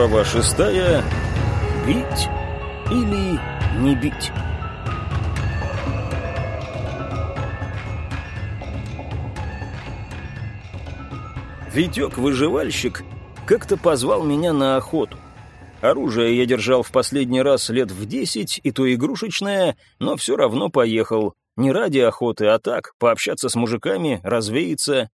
Глава шестая. Бить или не бить? Витек-выживальщик как-то позвал меня на охоту. Оружие я держал в последний раз лет в десять, и то игрушечное, но все равно поехал. Не ради охоты, а так, пообщаться с мужиками, развеяться.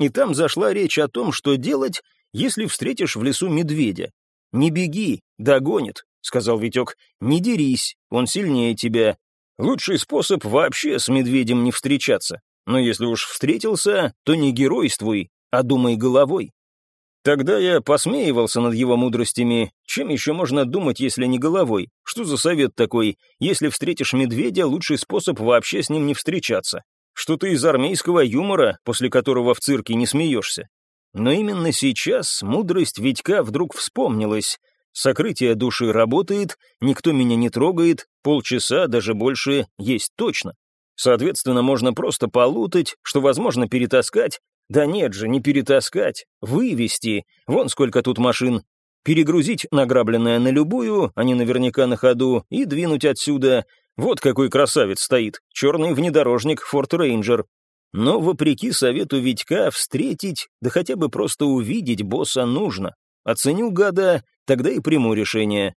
И там зашла речь о том, что делать, если встретишь в лесу медведя. «Не беги, догонит», — сказал Витек. «Не дерись, он сильнее тебя. Лучший способ вообще с медведем не встречаться. Но если уж встретился, то не геройствуй, а думай головой». Тогда я посмеивался над его мудростями. Чем еще можно думать, если не головой? Что за совет такой? Если встретишь медведя, лучший способ вообще с ним не встречаться. Что-то из армейского юмора, после которого в цирке не смеешься. Но именно сейчас мудрость Витька вдруг вспомнилась. Сокрытие души работает, никто меня не трогает, полчаса, даже больше, есть точно. Соответственно, можно просто полутать, что возможно перетаскать, да нет же, не перетаскать, вывести. Вон сколько тут машин. Перегрузить награбленное на любую, они наверняка на ходу, и двинуть отсюда. Вот какой красавец стоит, черный внедорожник Форт Рейнджер. Но, вопреки совету Витька, встретить, да хотя бы просто увидеть босса нужно. Оценю гада, тогда и приму решение.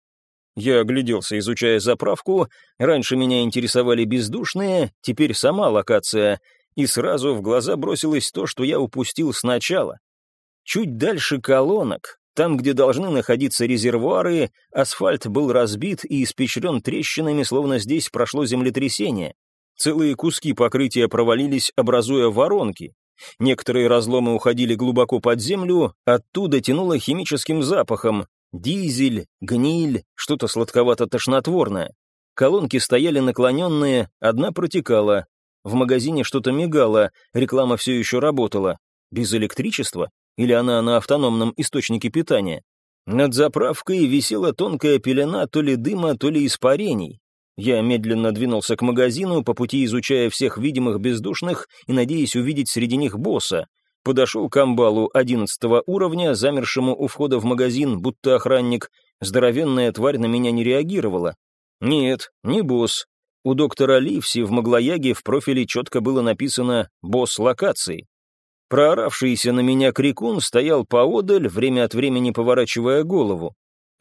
Я огляделся, изучая заправку. Раньше меня интересовали бездушные, теперь сама локация — и сразу в глаза бросилось то, что я упустил сначала. Чуть дальше колонок, там, где должны находиться резервуары, асфальт был разбит и испещрен трещинами, словно здесь прошло землетрясение. Целые куски покрытия провалились, образуя воронки. Некоторые разломы уходили глубоко под землю, оттуда тянуло химическим запахом. Дизель, гниль, что-то сладковато-тошнотворное. Колонки стояли наклоненные, одна протекала, в магазине что-то мигало, реклама все еще работала. Без электричества? Или она на автономном источнике питания? Над заправкой висела тонкая пелена то ли дыма, то ли испарений. Я медленно двинулся к магазину, по пути изучая всех видимых бездушных и надеясь увидеть среди них босса. Подошел к амбалу одиннадцатого уровня, замершему у входа в магазин, будто охранник. Здоровенная тварь на меня не реагировала. Нет, не босс, у доктора Ливси в Маглояге в профиле четко было написано «босс локации». Прооравшийся на меня крикун стоял поодаль, время от времени поворачивая голову.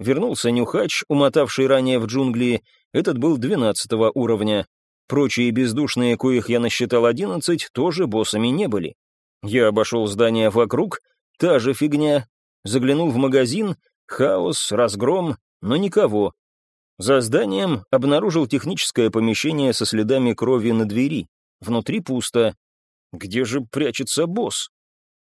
Вернулся нюхач, умотавший ранее в джунгли, этот был двенадцатого уровня. Прочие бездушные, коих я насчитал одиннадцать, тоже боссами не были. Я обошел здание вокруг, та же фигня. Заглянул в магазин, хаос, разгром, но никого. За зданием обнаружил техническое помещение со следами крови на двери. Внутри пусто. Где же прячется босс?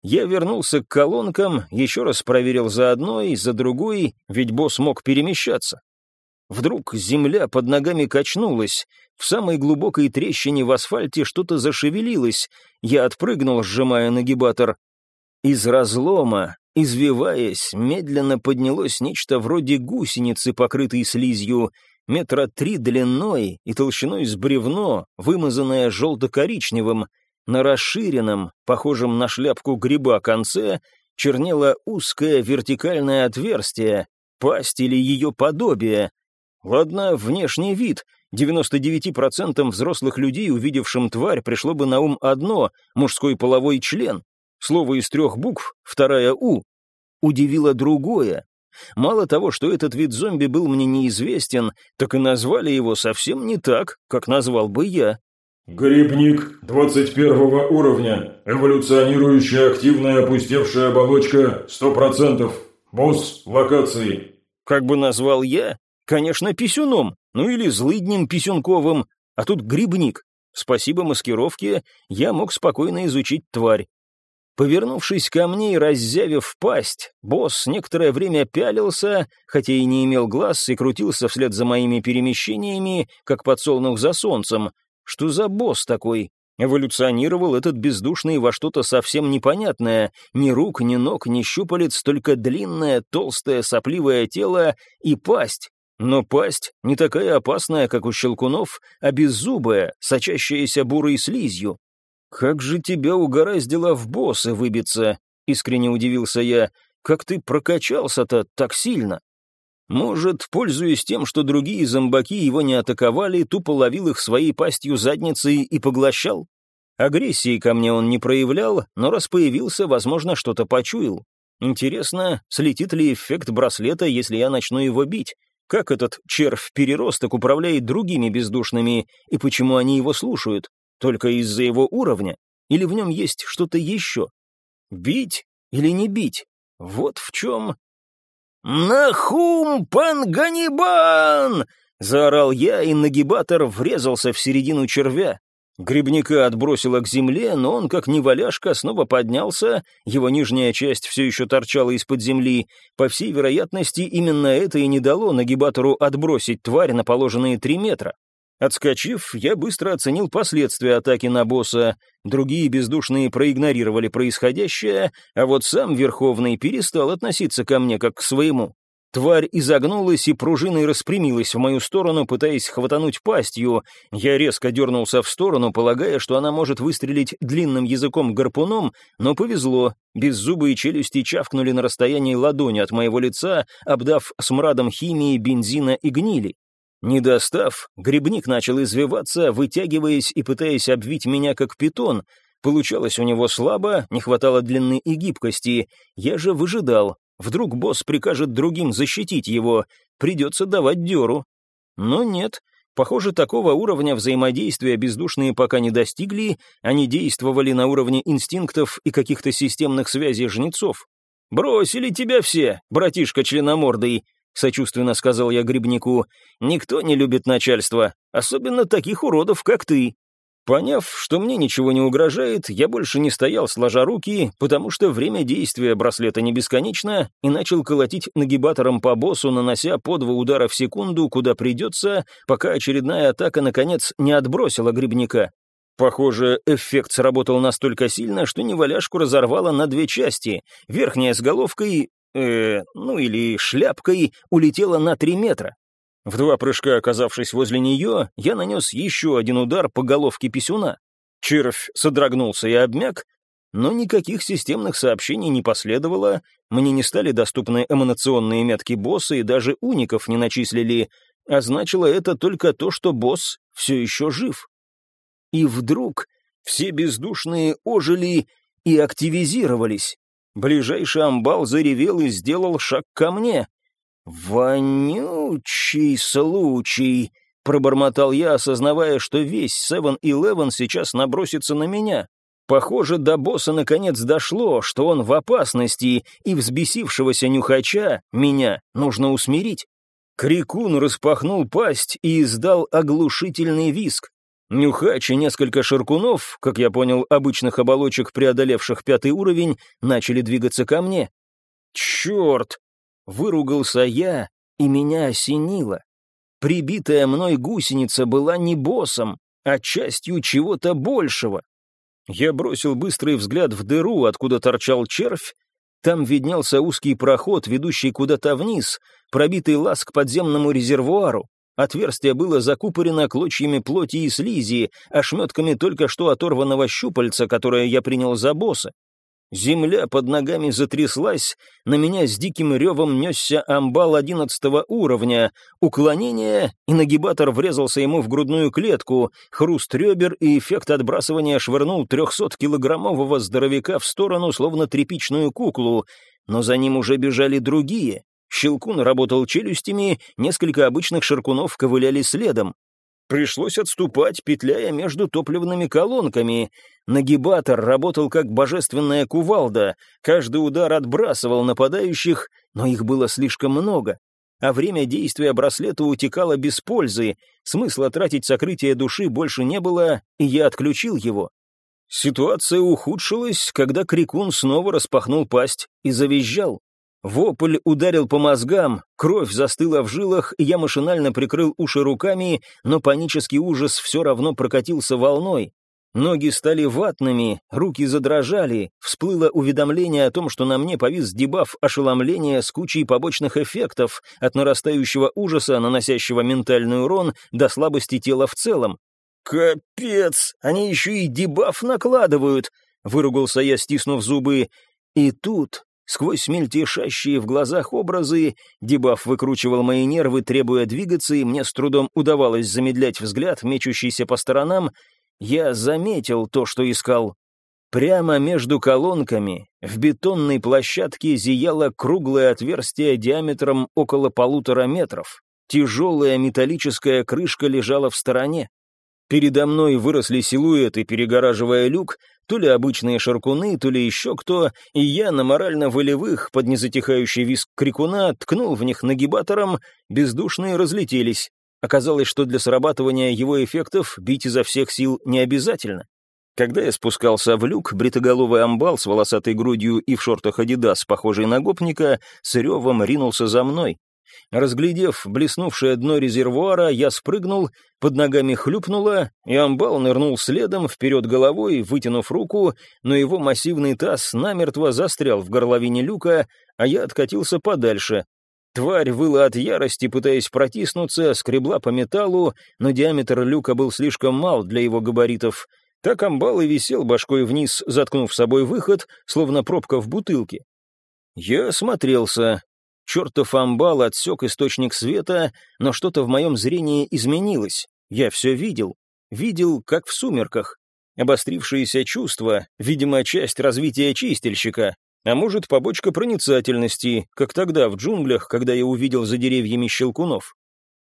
Я вернулся к колонкам, еще раз проверил за одной, за другой, ведь босс мог перемещаться. Вдруг земля под ногами качнулась, в самой глубокой трещине в асфальте что-то зашевелилось, я отпрыгнул, сжимая нагибатор. Из разлома Извиваясь, медленно поднялось нечто вроде гусеницы, покрытой слизью, метра три длиной и толщиной с бревно, вымазанное желто-коричневым. На расширенном, похожем на шляпку гриба конце, чернело узкое вертикальное отверстие, пасть или ее подобие. Ладно, внешний вид. 99% взрослых людей, увидевшим тварь, пришло бы на ум одно — мужской половой член. Слово из трех букв, вторая «у». Удивило другое. Мало того, что этот вид зомби был мне неизвестен, так и назвали его совсем не так, как назвал бы я. «Грибник 21 уровня. Эволюционирующая активная опустевшая оболочка 100%. Босс локации». Как бы назвал я? Конечно, писюном, ну или злыднем писюнковым, а тут грибник. Спасибо маскировке, я мог спокойно изучить тварь. Повернувшись ко мне и раззявив пасть, босс некоторое время пялился, хотя и не имел глаз, и крутился вслед за моими перемещениями, как подсолнух за солнцем. Что за босс такой? Эволюционировал этот бездушный во что-то совсем непонятное. Ни рук, ни ног, ни щупалец, только длинное, толстое, сопливое тело и пасть. Но пасть не такая опасная, как у щелкунов, а беззубая, сочащаяся бурой слизью. «Как же тебя угораздило в боссы выбиться?» — искренне удивился я. как ты прокачался-то так сильно? Может, пользуясь тем, что другие зомбаки его не атаковали, тупо ловил их своей пастью задницей и поглощал? Агрессии ко мне он не проявлял, но раз появился, возможно, что-то почуял. Интересно, слетит ли эффект браслета, если я начну его бить? Как этот червь-переросток управляет другими бездушными, и почему они его слушают? Только из-за его уровня? Или в нем есть что-то еще? Бить или не бить? Вот в чем «Нахум Панганибан!» — заорал я, и нагибатор врезался в середину червя. Грибника отбросило к земле, но он, как неваляшка, снова поднялся, его нижняя часть все еще торчала из-под земли. По всей вероятности, именно это и не дало нагибатору отбросить тварь на положенные три метра. Отскочив, я быстро оценил последствия атаки на босса. Другие бездушные проигнорировали происходящее, а вот сам Верховный перестал относиться ко мне как к своему. Тварь изогнулась и пружиной распрямилась в мою сторону, пытаясь хватануть пастью. Я резко дернулся в сторону, полагая, что она может выстрелить длинным языком-гарпуном, но повезло. Беззубые челюсти чавкнули на расстоянии ладони от моего лица, обдав смрадом химии, бензина и гнили. Не достав, грибник начал извиваться, вытягиваясь и пытаясь обвить меня как питон. Получалось у него слабо, не хватало длины и гибкости. Я же выжидал. Вдруг босс прикажет другим защитить его. Придется давать дёру. Но нет. Похоже, такого уровня взаимодействия бездушные пока не достигли, они действовали на уровне инстинктов и каких-то системных связей жнецов. «Бросили тебя все, братишка членомордый», сочувственно сказал я грибнику. «Никто не любит начальство, особенно таких уродов, как ты». Поняв, что мне ничего не угрожает, я больше не стоял сложа руки, потому что время действия браслета не бесконечно, и начал колотить нагибатором по боссу, нанося по два удара в секунду, куда придется, пока очередная атака, наконец, не отбросила грибника. Похоже, эффект сработал настолько сильно, что неваляшку разорвало на две части. Верхняя с головкой, э, ну или шляпкой, улетела на три метра. В два прыжка оказавшись возле нее, я нанес еще один удар по головке писюна. Червь содрогнулся и обмяк, но никаких системных сообщений не последовало, мне не стали доступны эманационные метки босса и даже уников не начислили, а значило это только то, что босс все еще жив. И вдруг все бездушные ожили и активизировались. Ближайший амбал заревел и сделал шаг ко мне. «Вонючий случай!» — пробормотал я, осознавая, что весь Севен-Илевен сейчас набросится на меня. Похоже, до босса наконец дошло, что он в опасности, и взбесившегося нюхача, меня, нужно усмирить. Крикун распахнул пасть и издал оглушительный виск. Нюхач и несколько ширкунов, как я понял, обычных оболочек, преодолевших пятый уровень, начали двигаться ко мне. «Черт!» — выругался я, и меня осенило. Прибитая мной гусеница была не боссом, а частью чего-то большего. Я бросил быстрый взгляд в дыру, откуда торчал червь. Там виднелся узкий проход, ведущий куда-то вниз, пробитый лаз к подземному резервуару. Отверстие было закупорено клочьями плоти и слизи, ошметками только что оторванного щупальца, которое я принял за босса. Земля под ногами затряслась, на меня с диким ревом несся амбал одиннадцатого уровня, уклонение, и нагибатор врезался ему в грудную клетку, хруст ребер и эффект отбрасывания швырнул трехсоткилограммового здоровяка в сторону, словно тряпичную куклу, но за ним уже бежали другие, Щелкун работал челюстями, несколько обычных ширкунов ковыляли следом. Пришлось отступать, петляя между топливными колонками. Нагибатор работал как божественная кувалда, каждый удар отбрасывал нападающих, но их было слишком много. А время действия браслета утекало без пользы, смысла тратить сокрытие души больше не было, и я отключил его. Ситуация ухудшилась, когда Крикун снова распахнул пасть и завизжал. Вопль ударил по мозгам, кровь застыла в жилах, я машинально прикрыл уши руками, но панический ужас все равно прокатился волной. Ноги стали ватными, руки задрожали, всплыло уведомление о том, что на мне повис дебаф ошеломления с кучей побочных эффектов, от нарастающего ужаса, наносящего ментальный урон, до слабости тела в целом. «Капец! Они еще и дебаф накладывают!» — выругался я, стиснув зубы. И тут Сквозь мельтешащие в глазах образы, дебаф выкручивал мои нервы, требуя двигаться, и мне с трудом удавалось замедлять взгляд, мечущийся по сторонам, я заметил то, что искал. Прямо между колонками в бетонной площадке зияло круглое отверстие диаметром около полутора метров. Тяжелая металлическая крышка лежала в стороне. Передо мной выросли силуэты, перегораживая люк, то ли обычные шаркуны, то ли еще кто, и я на морально-волевых, под незатихающий виск крикуна, ткнул в них нагибатором, бездушные разлетелись. Оказалось, что для срабатывания его эффектов бить изо всех сил не обязательно. Когда я спускался в люк, бритоголовый амбал с волосатой грудью и в шортах «Адидас», похожий на гопника, с ревом ринулся за мной. Разглядев блеснувшее дно резервуара, я спрыгнул, под ногами хлюпнуло, и амбал нырнул следом, вперед головой, вытянув руку, но его массивный таз намертво застрял в горловине люка, а я откатился подальше. Тварь выла от ярости, пытаясь протиснуться, скребла по металлу, но диаметр люка был слишком мал для его габаритов. Так амбал и висел башкой вниз, заткнув собой выход, словно пробка в бутылке. Я осмотрелся, Чертов амбал отсек источник света, но что-то в моем зрении изменилось. Я все видел. Видел, как в сумерках. Обострившиеся чувства, видимо, часть развития чистильщика, а может, побочка проницательности, как тогда в джунглях, когда я увидел за деревьями щелкунов.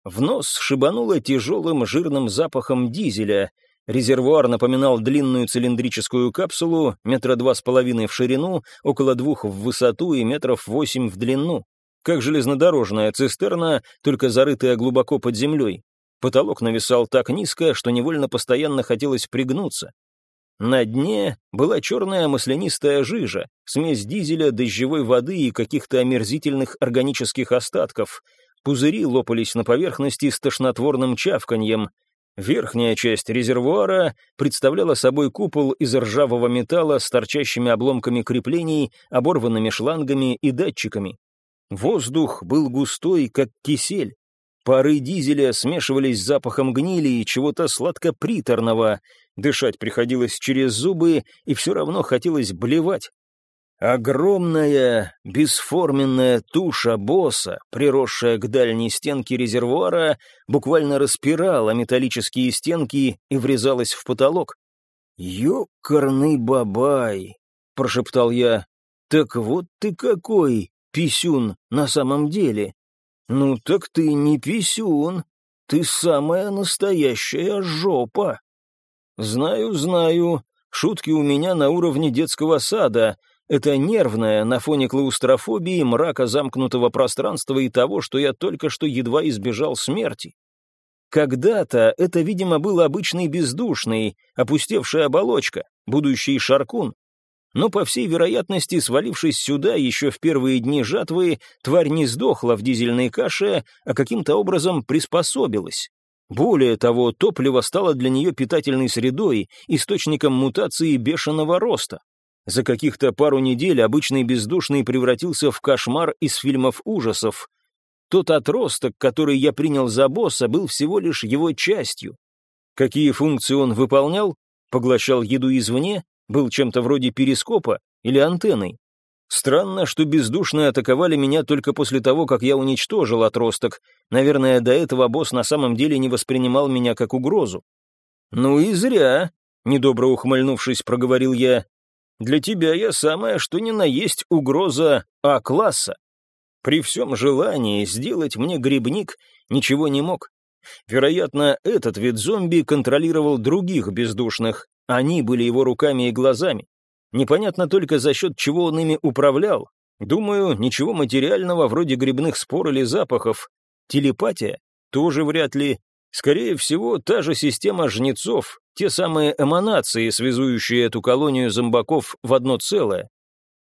В нос шибануло тяжелым жирным запахом дизеля. Резервуар напоминал длинную цилиндрическую капсулу, метра два с половиной в ширину, около двух в высоту и метров восемь в длину как железнодорожная цистерна, только зарытая глубоко под землей. Потолок нависал так низко, что невольно постоянно хотелось пригнуться. На дне была черная маслянистая жижа, смесь дизеля, дождевой воды и каких-то омерзительных органических остатков. Пузыри лопались на поверхности с тошнотворным чавканьем. Верхняя часть резервуара представляла собой купол из ржавого металла с торчащими обломками креплений, оборванными шлангами и датчиками. Воздух был густой, как кисель. Пары дизеля смешивались с запахом гнили и чего-то сладко-приторного. Дышать приходилось через зубы, и все равно хотелось блевать. Огромная, бесформенная туша босса, приросшая к дальней стенке резервуара, буквально распирала металлические стенки и врезалась в потолок. «Ёкарный бабай!» — прошептал я. «Так вот ты какой, писюн на самом деле. Ну так ты не писюн, ты самая настоящая жопа. Знаю, знаю, шутки у меня на уровне детского сада. Это нервное на фоне клаустрофобии, мрака замкнутого пространства и того, что я только что едва избежал смерти. Когда-то это, видимо, был обычный бездушный, опустевшая оболочка, будущий шаркун, но, по всей вероятности, свалившись сюда еще в первые дни жатвы, тварь не сдохла в дизельной каше, а каким-то образом приспособилась. Более того, топливо стало для нее питательной средой, источником мутации бешеного роста. За каких-то пару недель обычный бездушный превратился в кошмар из фильмов ужасов. Тот отросток, который я принял за босса, был всего лишь его частью. Какие функции он выполнял? Поглощал еду извне, был чем-то вроде перископа или антенной. Странно, что бездушные атаковали меня только после того, как я уничтожил отросток. Наверное, до этого босс на самом деле не воспринимал меня как угрозу. «Ну и зря», — недобро ухмыльнувшись, проговорил я. «Для тебя я самая что ни на есть угроза А-класса. При всем желании сделать мне грибник ничего не мог. Вероятно, этот вид зомби контролировал других бездушных, они были его руками и глазами. Непонятно только за счет чего он ими управлял. Думаю, ничего материального вроде грибных спор или запахов. Телепатия? Тоже вряд ли. Скорее всего, та же система жнецов, те самые эманации, связующие эту колонию зомбаков в одно целое.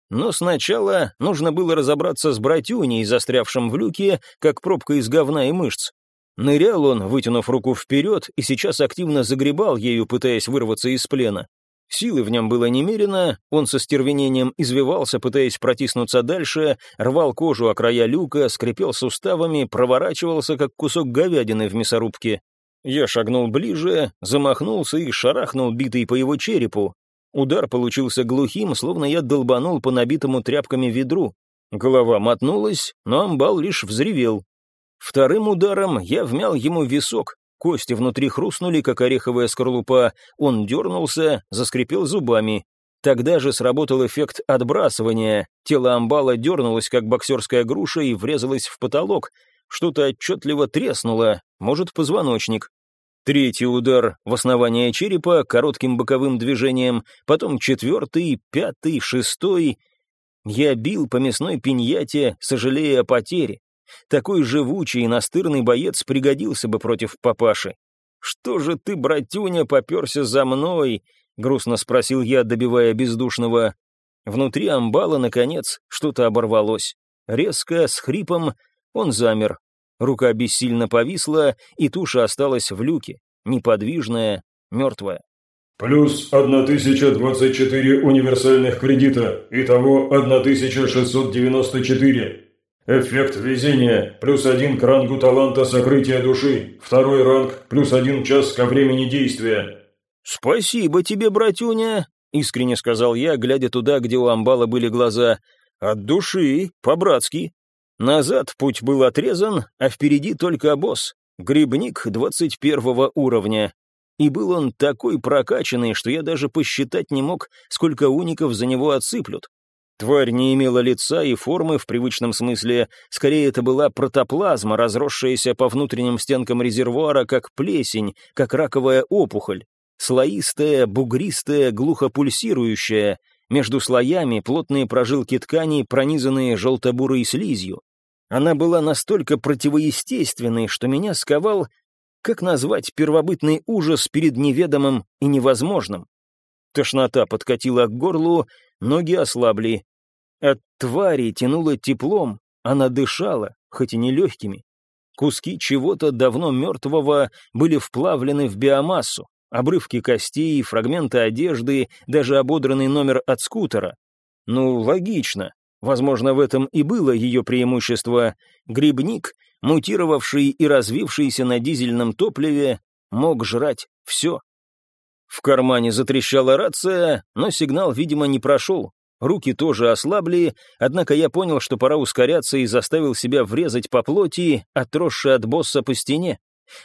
Но сначала нужно было разобраться с братюней, застрявшим в люке, как пробка из говна и мышц. Нырял он, вытянув руку вперед, и сейчас активно загребал ею, пытаясь вырваться из плена. Силы в нем было немерено, он со стервенением извивался, пытаясь протиснуться дальше, рвал кожу о края люка, скрипел суставами, проворачивался, как кусок говядины в мясорубке. Я шагнул ближе, замахнулся и шарахнул битый по его черепу. Удар получился глухим, словно я долбанул по набитому тряпками ведру. Голова мотнулась, но амбал лишь взревел. Вторым ударом я вмял ему висок, кости внутри хрустнули, как ореховая скорлупа, он дернулся, заскрипел зубами. Тогда же сработал эффект отбрасывания, тело амбала дернулось, как боксерская груша, и врезалось в потолок. Что-то отчетливо треснуло, может, позвоночник. Третий удар в основание черепа коротким боковым движением, потом четвертый, пятый, шестой. Я бил по мясной пиньяте, сожалея о потере. Такой живучий и настырный боец пригодился бы против папаши. «Что же ты, братюня, поперся за мной?» — грустно спросил я, добивая бездушного. Внутри амбала, наконец, что-то оборвалось. Резко, с хрипом, он замер, Рука бессильно повисла, и туша осталась в люке, неподвижная, мертвая. «Плюс 1024 универсальных кредита, итого 1694. Эффект везения, плюс один к рангу таланта сокрытия души, второй ранг, плюс один час ко времени действия». «Спасибо тебе, братюня», — искренне сказал я, глядя туда, где у амбала были глаза. «От души, по-братски». Назад путь был отрезан, а впереди только босс, грибник 21 уровня. И был он такой прокачанный, что я даже посчитать не мог, сколько уников за него отсыплют. Тварь не имела лица и формы в привычном смысле, скорее это была протоплазма, разросшаяся по внутренним стенкам резервуара, как плесень, как раковая опухоль. Слоистая, бугристая, глухо пульсирующая, между слоями плотные прожилки ткани, пронизанные желто-бурой слизью. Она была настолько противоестественной, что меня сковал, как назвать первобытный ужас перед неведомым и невозможным. Тошнота подкатила к горлу, ноги ослабли. От твари тянуло теплом, она дышала, хоть и не легкими. Куски чего-то давно мертвого были вплавлены в биомассу, обрывки костей, фрагменты одежды, даже ободранный номер от скутера. Ну, логично. Возможно, в этом и было ее преимущество. Грибник, мутировавший и развившийся на дизельном топливе, мог жрать все. В кармане затрещала рация, но сигнал, видимо, не прошел. Руки тоже ослабли, однако я понял, что пора ускоряться и заставил себя врезать по плоти, отросшей от босса по стене.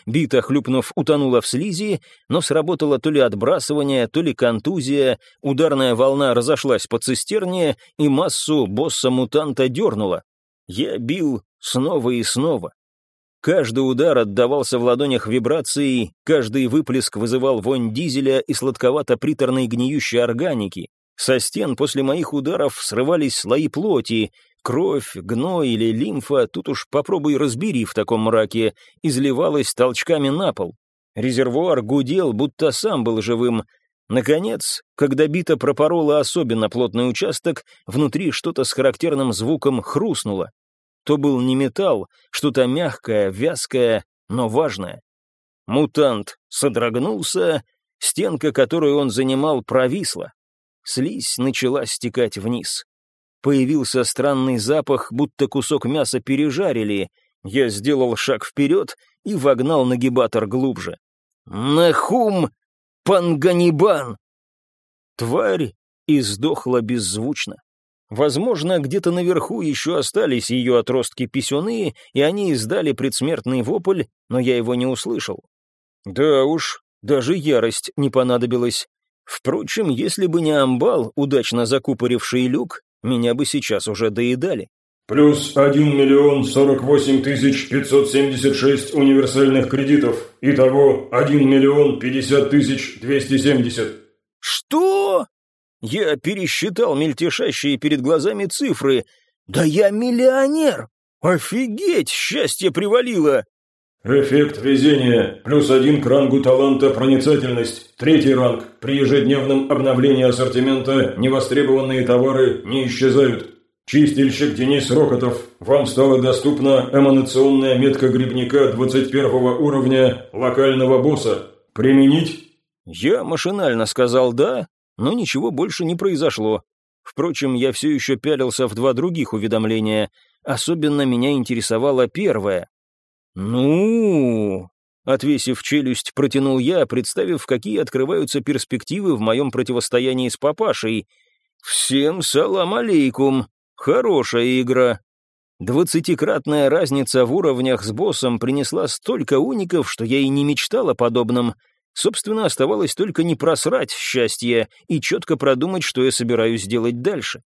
Бита, хлюпнув, утонула в слизи, но сработало то ли отбрасывание, то ли контузия, ударная волна разошлась по цистерне, и массу босса-мутанта дернула. Я бил снова и снова. Каждый удар отдавался в ладонях вибрацией, каждый выплеск вызывал вонь дизеля и сладковато-приторной гниющей органики. Со стен после моих ударов срывались слои плоти, Кровь, гной или лимфа, тут уж попробуй разбери в таком мраке, изливалась толчками на пол. Резервуар гудел, будто сам был живым. Наконец, когда бита пропорола особенно плотный участок, внутри что-то с характерным звуком хрустнуло. То был не металл, что-то мягкое, вязкое, но важное. Мутант содрогнулся, стенка, которую он занимал, провисла. Слизь начала стекать вниз. Появился странный запах, будто кусок мяса пережарили. Я сделал шаг вперед и вогнал нагибатор глубже. «Нахум Панганибан!» Тварь издохла беззвучно. Возможно, где-то наверху еще остались ее отростки-писюны, и они издали предсмертный вопль, но я его не услышал. Да уж, даже ярость не понадобилась. Впрочем, если бы не амбал, удачно закупоривший люк, меня бы сейчас уже доедали. Плюс 1 миллион 48 тысяч 576 универсальных кредитов. Итого 1 миллион 50 тысяч 270. Что? Я пересчитал мельтешащие перед глазами цифры. Да я миллионер! Офигеть, счастье привалило! Эффект везения. Плюс один к рангу таланта проницательность. Третий ранг. При ежедневном обновлении ассортимента невостребованные товары не исчезают. Чистильщик Денис Рокотов. Вам стала доступна эманационная метка грибника 21 уровня локального босса. Применить? Я машинально сказал «да», но ничего больше не произошло. Впрочем, я все еще пялился в два других уведомления. Особенно меня интересовало первое. «Ну...» Отвесив челюсть, протянул я, представив, какие открываются перспективы в моем противостоянии с папашей. «Всем салам алейкум! Хорошая игра!» Двадцатикратная разница в уровнях с боссом принесла столько уников, что я и не мечтал о подобном. Собственно, оставалось только не просрать счастье и четко продумать, что я собираюсь делать дальше.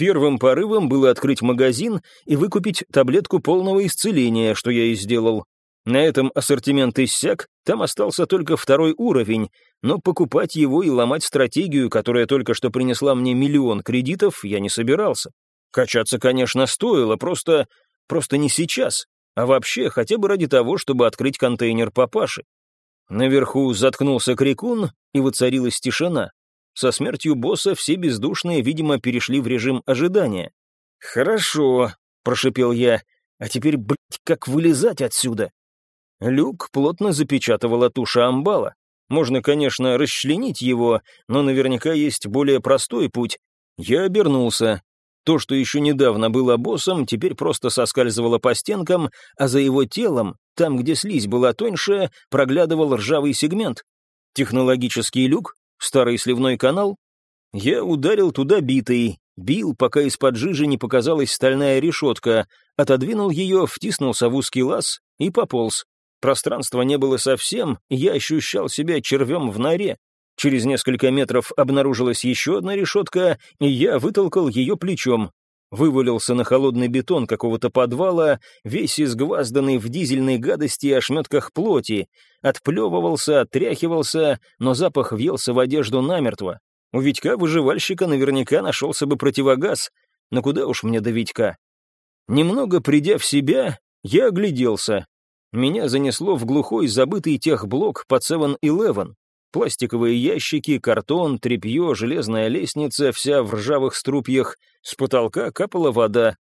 Первым порывом было открыть магазин и выкупить таблетку полного исцеления, что я и сделал. На этом ассортимент иссяк, там остался только второй уровень, но покупать его и ломать стратегию, которая только что принесла мне миллион кредитов, я не собирался. Качаться, конечно, стоило, просто... просто не сейчас, а вообще хотя бы ради того, чтобы открыть контейнер папаши. Наверху заткнулся крикун, и воцарилась тишина. Со смертью босса все бездушные, видимо, перешли в режим ожидания. «Хорошо», — прошипел я, — «а теперь, блядь, как вылезать отсюда?» Люк плотно запечатывала туша амбала. Можно, конечно, расчленить его, но наверняка есть более простой путь. Я обернулся. То, что еще недавно было боссом, теперь просто соскальзывало по стенкам, а за его телом, там, где слизь была тоньше, проглядывал ржавый сегмент. Технологический люк, старый сливной канал. Я ударил туда битой, бил, пока из-под жижи не показалась стальная решетка, отодвинул ее, втиснулся в узкий лаз и пополз. Пространства не было совсем, я ощущал себя червем в норе. Через несколько метров обнаружилась еще одна решетка, и я вытолкал ее плечом. Вывалился на холодный бетон какого-то подвала, весь изгвазданный в дизельной гадости и ошметках плоти. Отплевывался, отряхивался, но запах въелся в одежду намертво. У Витька-выживальщика наверняка нашелся бы противогаз, но куда уж мне до Витька. Немного придя в себя, я огляделся. Меня занесло в глухой забытый техблок по 7-Eleven. Пластиковые ящики, картон, тряпье, железная лестница, вся в ржавых струпьях, с потолка капала вода.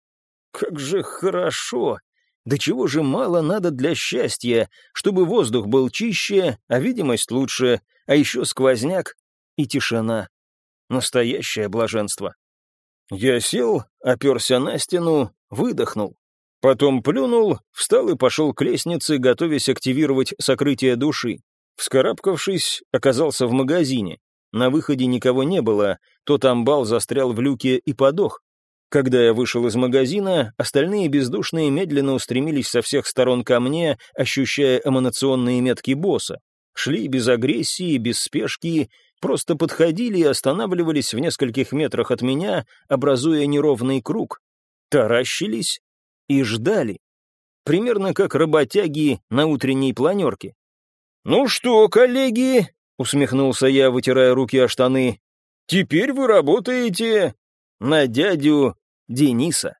Как же хорошо! Да чего же мало надо для счастья, чтобы воздух был чище, а видимость лучше, а еще сквозняк и тишина. Настоящее блаженство. Я сел, оперся на стену, выдохнул. Потом плюнул, встал и пошел к лестнице, готовясь активировать сокрытие души. Вскарабкавшись, оказался в магазине. На выходе никого не было, тот амбал застрял в люке и подох. Когда я вышел из магазина, остальные бездушные медленно устремились со всех сторон ко мне, ощущая эманационные метки босса. Шли без агрессии, без спешки, просто подходили и останавливались в нескольких метрах от меня, образуя неровный круг. Таращились и ждали. Примерно как работяги на утренней планерке. «Ну что, коллеги?» — усмехнулся я, вытирая руки о штаны. «Теперь вы работаете на дядю Дениса».